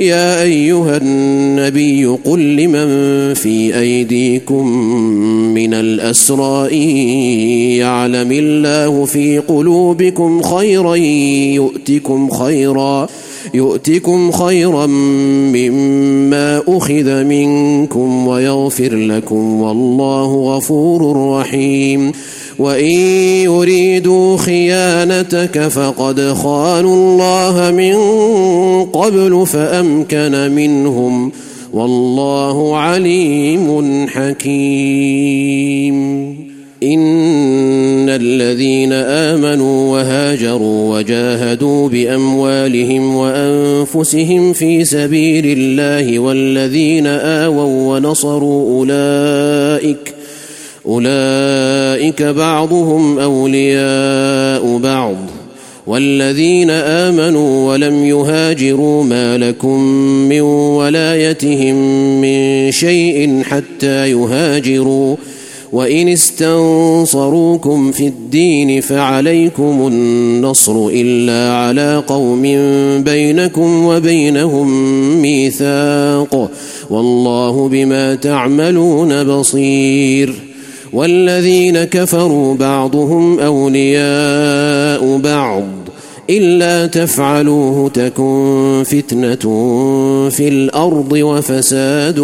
يا أيها النبي قل لمن في أيديكم من الأسرى إن يعلم الله في قلوبكم خيرا يؤتكم خيرا يؤتكم خيرا مما أخذ منكم ويغفر لكم والله غفور رحيم وان يريدوا خيانتك فقد خانوا الله من قبل فامكن منهم والله عليم حكيم ان الذين امنوا وهاجروا وجاهدوا باموالهم وانفسهم في سبيل الله والذين اووا ونصروا اولئك أولئك بعضهم أولياء بعض والذين آمنوا ولم يهاجروا ما لكم من ولايتهم من شيء حتى يهاجروا وإن استنصروكم في الدين فعليكم النصر إلا على قوم بينكم وبينهم ميثاق والله بما تعملون بصير والذين كفروا بعضهم أولياء بعض إلا تفعلوه تكن فتنة في الأرض وفساد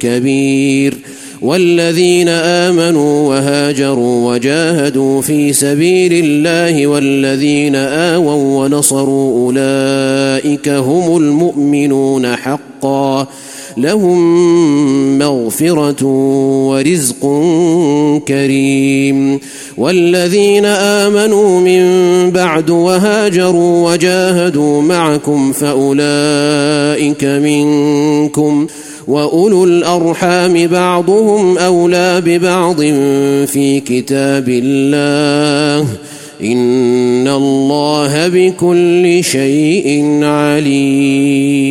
كبير والذين آمنوا وهاجروا وجاهدوا في سبيل الله والذين آووا ونصروا أولئك هم المؤمنون حقا لهم مغفرة ورزق كريم. والذين آمنوا من بعد وهاجروا وجاهدوا معكم فأولئك منكم وأولو الأرحام بعضهم أولى ببعض في كتاب الله. إن الله بكل شيء عليم.